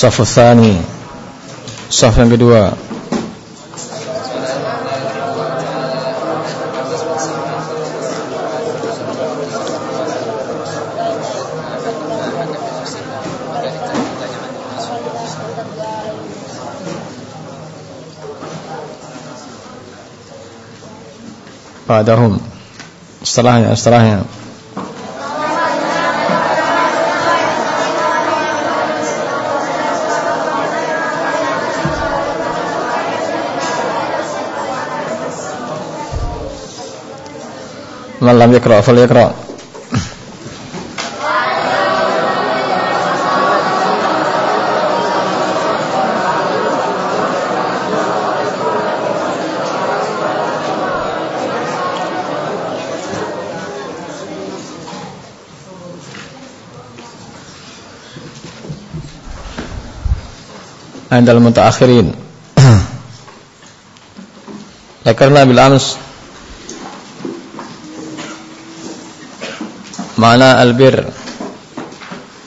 Safu Thani Saf yang kedua. Padahum Setelahnya, setelahnya من لم يقرأ فليقرأ عند المتأخرين ذكرنا بالأمس معنى البر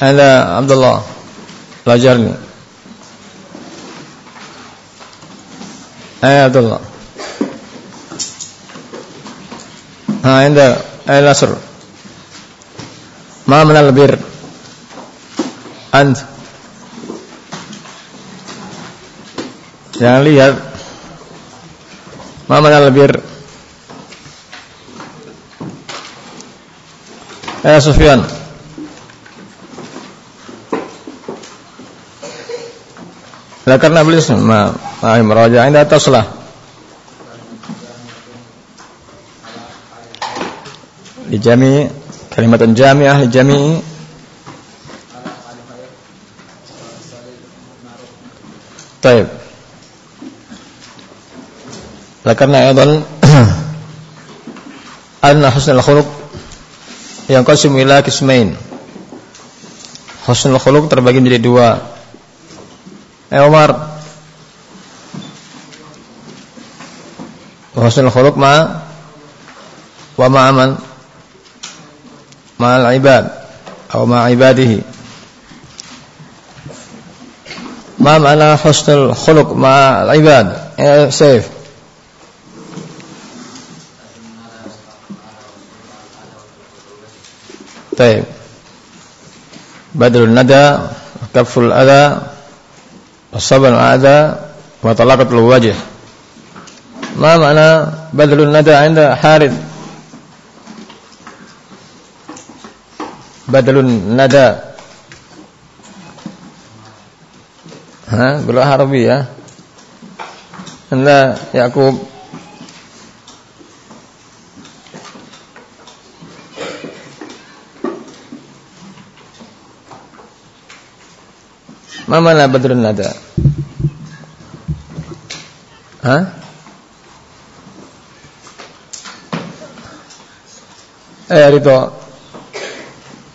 هذا عبد الله بلاجرني أي عبد الله ها عند أي الأسر ما من البر أنت Jangan lihat Mama lebih Eh Sufyan. Lah karena beliau ma ma meraja ataslah Di jami kalimatan jami'ah di jami. Taib. Karena aydan anna husnul khuluq yang qasim ila kismain. Husnul khuluq terbagi menjadi dua. Eh Umar. Husnul khuluq ma wa ma'aman ma'al ibad atau ma ibadihi. Ma ma'ana husnul khuluq ma'al ibad? Eh, safe. Baik. Badrul nada, kaful ada, sabal ada, wa talaqatul wajh. Ma mana badrul nada anda Harith? Badrul nada. Hah, belum harbi ya. Anda Yakub badrun nada? Hah? Eh Rito.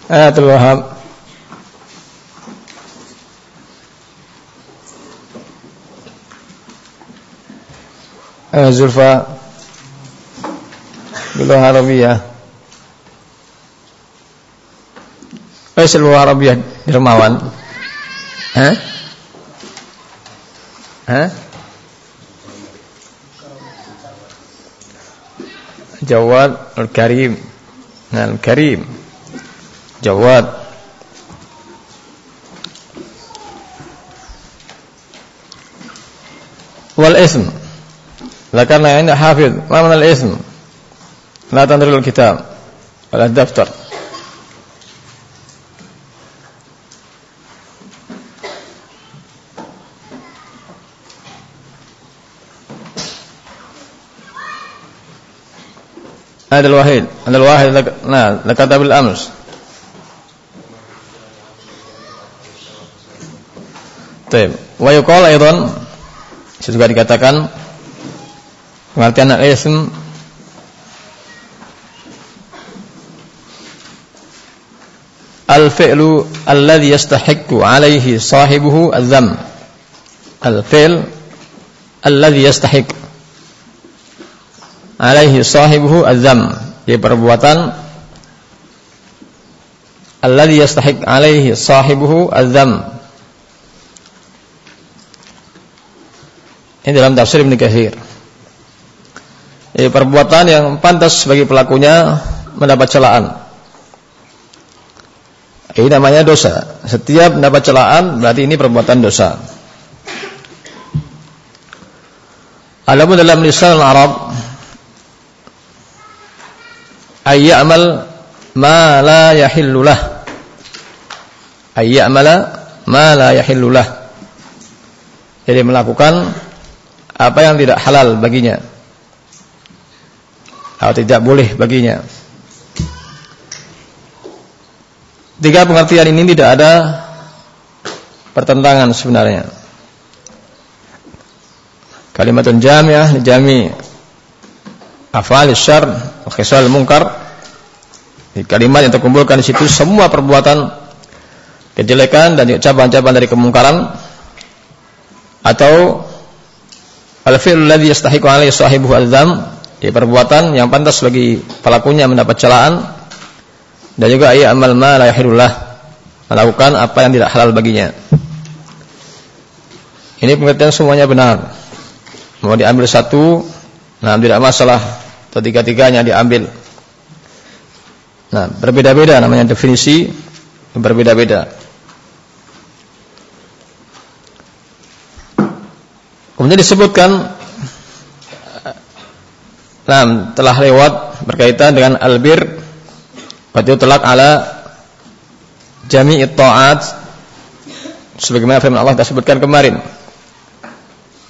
Eh Abdul Wahab. Eh Zulfa. Biluh Arabiyah Eh Seluruh Arabiyah Dermawan Hah? Hah? Jawad Al-Karim. Al-Karim. Jawad. Wal ism. Lakarna ini hafid Ma mana al-ism La tandril kitab Wal هذا الوحيد هذا الواحد لك... نعم ذكرت بالأمس طيب ويقال أيضا juga dikatakan pengertian al-ism al-fi'lu alladhi yastahiqqu alaihi sahibuhu al-dham al-fi'l alladhi yastahiq alaihi sahibuhu adzam ya perbuatan alladhi yastahiq alaihi sahibuhu adzam Ini dalam tafsir Ibnu Katsir. Ini perbuatan yang pantas bagi pelakunya mendapat celaan. Ini namanya dosa. Setiap mendapat celaan berarti ini perbuatan dosa. Adapun dalam lisan Arab ayyamal ma la yahillulah ayyamala ma la yahillulah jadi melakukan apa yang tidak halal baginya. Atau tidak boleh baginya. Tiga pengertian ini tidak ada pertentangan sebenarnya. Kalimatun jamiah jami afal syar khisal munkar di kalimat yang terkumpulkan di situ semua perbuatan kejelekan dan ucapan-ucapan dari kemungkaran atau al-fi'l alladhi yastahiqu alaihi sahibuhu al-dzam ya perbuatan yang pantas bagi pelakunya mendapat celaan dan juga ia amal ma la yahilullah melakukan apa yang tidak halal baginya. Ini pengertian semuanya benar. Mau diambil satu, nah tidak masalah. Atau tiga-tiganya diambil. Nah, berbeda-beda namanya definisi berbeda-beda. Kemudian disebutkan nah, telah lewat berkaitan dengan albir waktu telak ala jami'i ta'at sebagaimana firman Allah kita sebutkan kemarin.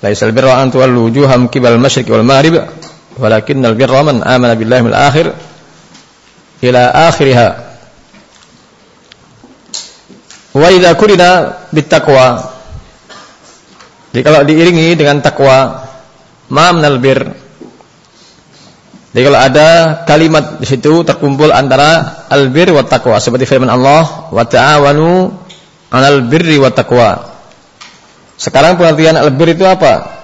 Laisal birra an tuwallu wujuham qibal masyriq wal maghrib walakinnal birra man amana billahi wal akhir ila akhiriha. Wa idza kurina bittaqwa. Jadi kalau diiringi dengan takwa ma minal bir. Jadi kalau ada kalimat di situ terkumpul antara albir wa taqwa seperti firman Allah wa ta'awanu 'alal birri wa taqwa. Sekarang pengertian albir itu apa?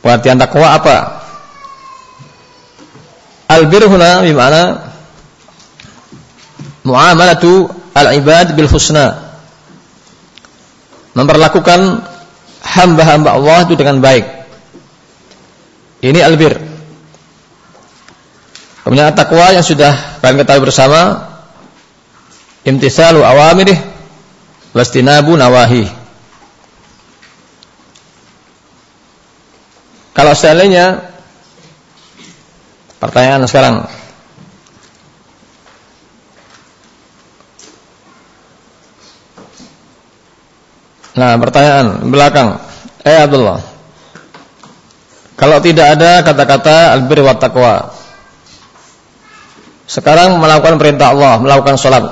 Pengertian takwa apa albir huna bimana muamalatu al-ibad bil husna. Memperlakukan hamba-hamba Allah itu dengan baik. Ini albir. Kemudian takwa yang sudah kalian ketahui bersama imtisalu awamirih wastinabu nawahi. Kalau seandainya pertanyaan sekarang Nah, pertanyaan belakang. Eh Abdullah. Kalau tidak ada kata-kata albir wa taqwa. Sekarang melakukan perintah Allah, melakukan sholat.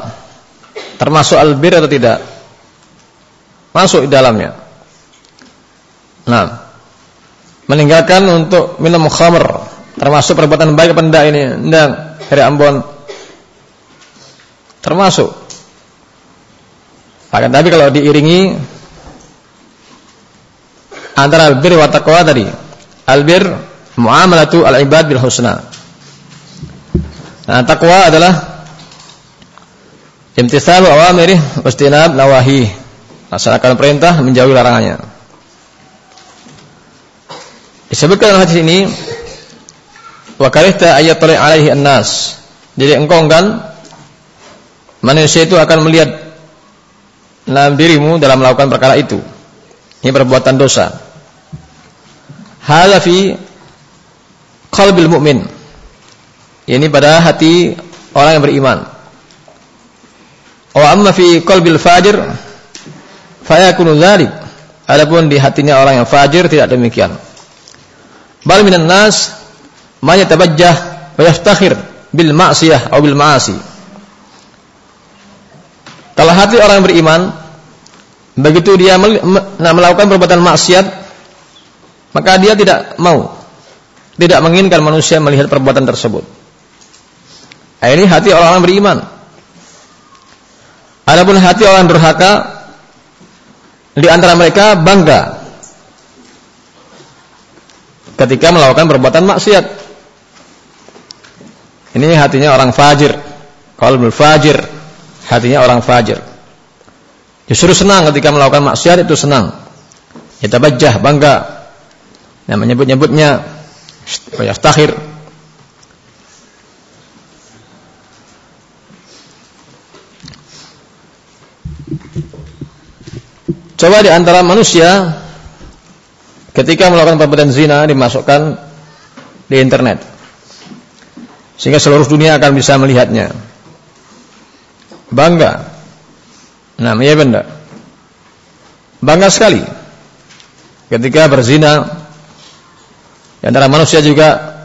Termasuk albir atau tidak? Masuk di dalamnya. Nah, meninggalkan untuk minum khamr termasuk perbuatan baik apa enggak ini? Enggak, dari Ambon. Termasuk. Akan tapi kalau diiringi antara albir wa taqwa tadi. Albir muamalatu al-ibad bil husna. Nah, takwa adalah imtithalu awamirih wastinab nawahi. Laksanakan perintah, menjauhi larangannya. Disebutkan dalam hadis ini wa ayat alaihi an-nas. Jadi engkau enggan manusia itu akan melihat dalam dirimu dalam melakukan perkara itu. Ini perbuatan dosa. Hadza fi qalbil mu'min. Ini pada hati orang yang beriman. Wa amma fi qalbil fajir fayakunu dzalik. Adapun di hatinya orang yang fajir tidak demikian. Bal minan nas may yatabajjah wa yaftakhir bil ma'siyah atau bil ma'asi. Kalau hati orang yang beriman Begitu dia melakukan perbuatan maksiat, maka dia tidak mau, tidak menginginkan manusia melihat perbuatan tersebut. Nah, ini hati orang-orang beriman. Adapun hati orang durhaka, di antara mereka bangga ketika melakukan perbuatan maksiat. Ini hatinya orang fajir, qalbul fajir, hatinya orang fajir. Justru senang ketika melakukan maksiat itu senang. Yatabajjah, bangga. Nah, menyebut-nyebutnya yastakhir. Coba di antara manusia ketika melakukan perbuatan zina dimasukkan di internet. Sehingga seluruh dunia akan bisa melihatnya. Bangga. Nah, iya benda. Bangga sekali. Ketika berzina di antara manusia juga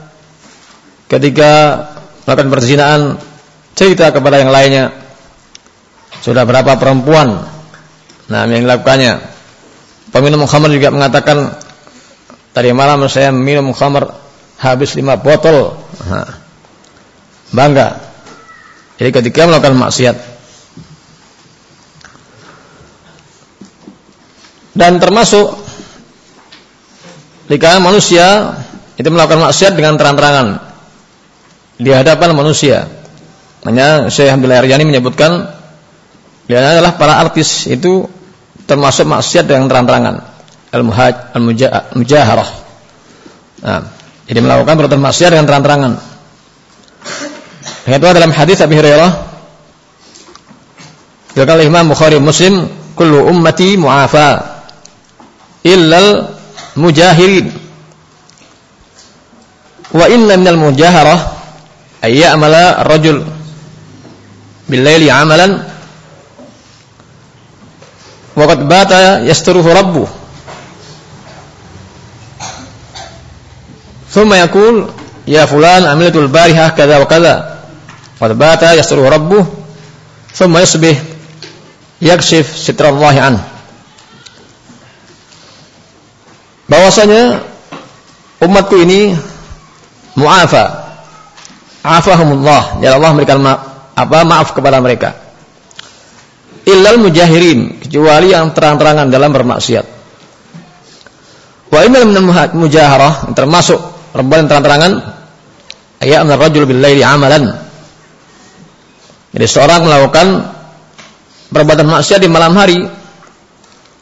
ketika melakukan perzinaan cerita kepada yang lainnya sudah berapa perempuan Nah, yang dilakukannya. Peminum khamar juga mengatakan tadi malam saya minum khamar habis lima botol. Nah, bangga. Jadi ketika melakukan maksiat. Dan termasuk jika manusia itu melakukan maksiat dengan terang-terangan. Di hadapan manusia. Hanya Syekh Abdul Aryani menyebutkan dia adalah para artis itu termasuk maksiat dengan terang-terangan. Al-muhaj al-mujaharah. Nah, jadi melakukan perbuatan maksiat dengan terang-terangan itu dalam hadis Abi Hurairah Dikatakan Imam Bukhari Muslim kullu ummati mu'afa illal mujahirin wa inna minal mujaharah ay ya'mala ar-rajul bil 'amalan Waqad bata yasturuhu rabbuh. Thumma yakul ya fulan amilatul barihah kada wa kada. Waqad bata yasturuhu rabbuh. Thumma yusbih yakshif sitrallahi an. Bahwasanya umatku ini mu'afa. Afahumullah. Ya Allah memberikan ma apa maaf kepada mereka illal mujahirin kecuali yang terang-terangan dalam bermaksiat. Wa innal mujaharah termasuk perbuatan terang-terangan ayat rajul bil amalan. Jadi seorang melakukan perbuatan maksiat di malam hari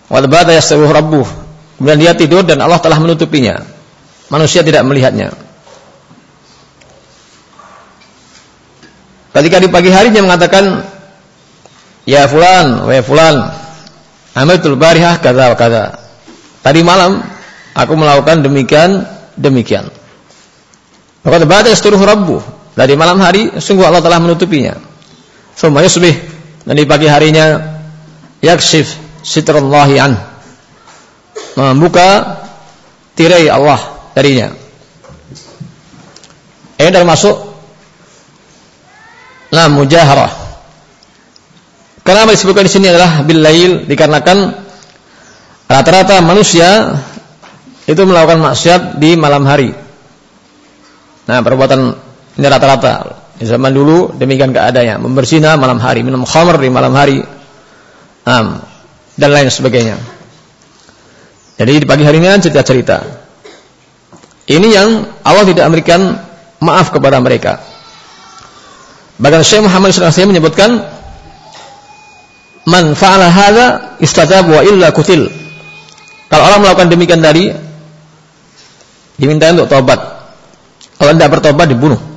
wal bata yastawu rabbuh. Kemudian dia tidur dan Allah telah menutupinya. Manusia tidak melihatnya. Ketika di pagi hari dia mengatakan Ya fulan, wa fulan. Amiltul barihah kata wa kata. Tadi malam aku melakukan demikian demikian. Maka ba'da yasturuh rabbuh. Tadi malam hari sungguh Allah telah menutupinya. Summa yusbih dan di pagi harinya yakshif sitrallahi an. Membuka tirai Allah darinya. Ini termasuk la mujaharah Kenapa disebutkan di sini adalah bil lail dikarenakan rata-rata manusia itu melakukan maksiat di malam hari. Nah, perbuatan ini rata-rata. Di zaman dulu demikian keadaannya, membersihna malam hari, minum khamr di malam hari. Nah, dan lain sebagainya. Jadi di pagi harinya cerita-cerita. Ini yang Allah tidak memberikan maaf kepada mereka. Bahkan Syekh Muhammad SAW menyebutkan man fa'ala hadza istatab wa illa kutil. Kalau orang melakukan demikian tadi diminta untuk tobat. Kalau tidak bertobat dibunuh.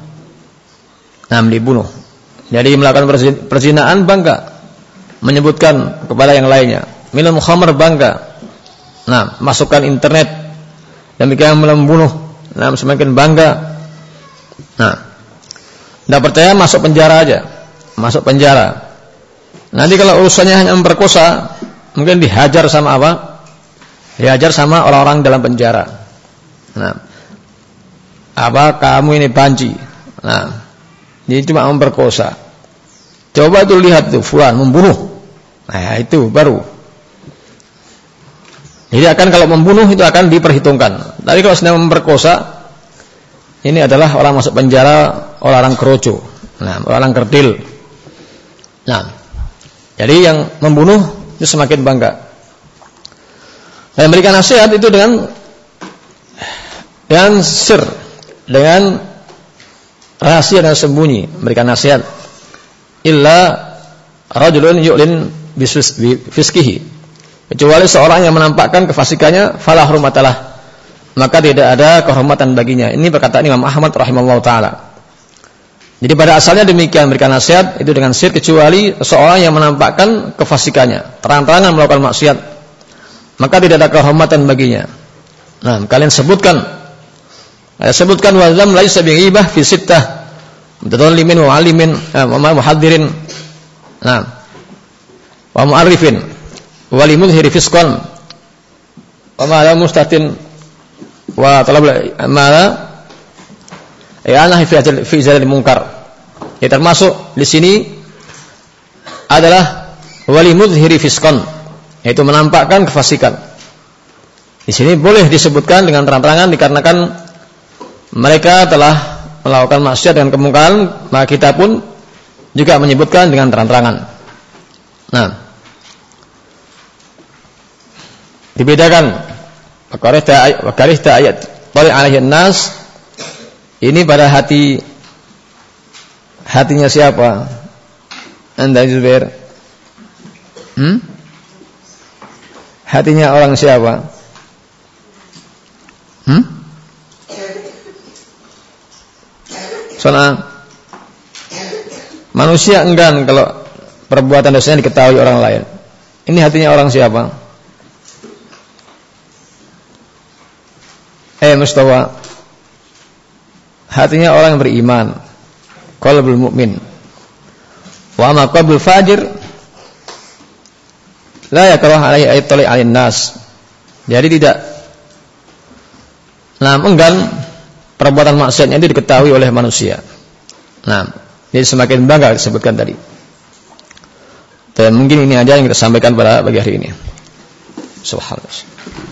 Nah, dibunuh. Jadi melakukan perzinaan bangga menyebutkan kepada yang lainnya. Minum khamr bangga. Nah, masukkan internet demikian membunuh. Nah, semakin bangga. Nah, tidak percaya masuk penjara aja. Masuk penjara. Nanti kalau urusannya hanya memperkosa, mungkin dihajar sama apa? Dihajar sama orang-orang dalam penjara. Nah, apa kamu ini banci? Nah, ini cuma memperkosa. Coba tuh lihat tuh, fulan membunuh. Nah, itu baru. Jadi akan kalau membunuh itu akan diperhitungkan. Tapi kalau sedang memperkosa, ini adalah orang masuk penjara, orang keroco. Nah, orang kerdil. Nah, jadi yang membunuh itu semakin bangga. Dan memberikan nasihat itu dengan dengan sir, dengan rahasia dan sembunyi, memberikan nasihat. Illa rajulun yu'lin fiskihi. Kecuali seorang yang menampakkan kefasikannya, falah rumatalah. maka tidak ada kehormatan baginya. Ini perkataan Imam Ahmad rahimahullah taala. Jadi pada asalnya demikian memberikan nasihat itu dengan sir kecuali seorang yang menampakkan kefasikannya, terang-terangan melakukan maksiat, maka tidak ada kehormatan baginya. Nah, kalian sebutkan saya sebutkan walam laisa bighibah fi sittah. Mutadallimin wa alimin eh, wa muhadirin nah wa mu'arrifin. Wa limudhiri fisqan. Wa ma la mustatin. Wa talab ma la i'anah fi fi jalil munkar. Ya termasuk di sini adalah wali mudhiri fiskon yaitu menampakkan kefasikan. Di sini boleh disebutkan dengan terang-terangan dikarenakan mereka telah melakukan maksiat dengan kemungkaran, maka kita pun juga menyebutkan dengan terang-terangan. Nah, dibedakan wakarihta ayat Tali alaihi nas ini pada hati hatinya siapa? Anda Zubair? Hmm? Hatinya orang siapa? Hmm? Soalnya manusia enggan kalau perbuatan dosanya diketahui orang lain. Ini hatinya orang siapa? Eh Mustafa Hatinya orang yang beriman Qalbul mu'min Wa ma qalbul fajir La yakrah alaihi ayat alin nas Jadi tidak Nah enggan perbuatan maksiatnya itu diketahui oleh manusia. Nah, jadi semakin bangga disebutkan tadi. Dan mungkin ini aja yang kita sampaikan pada pagi hari ini. Subhanallah.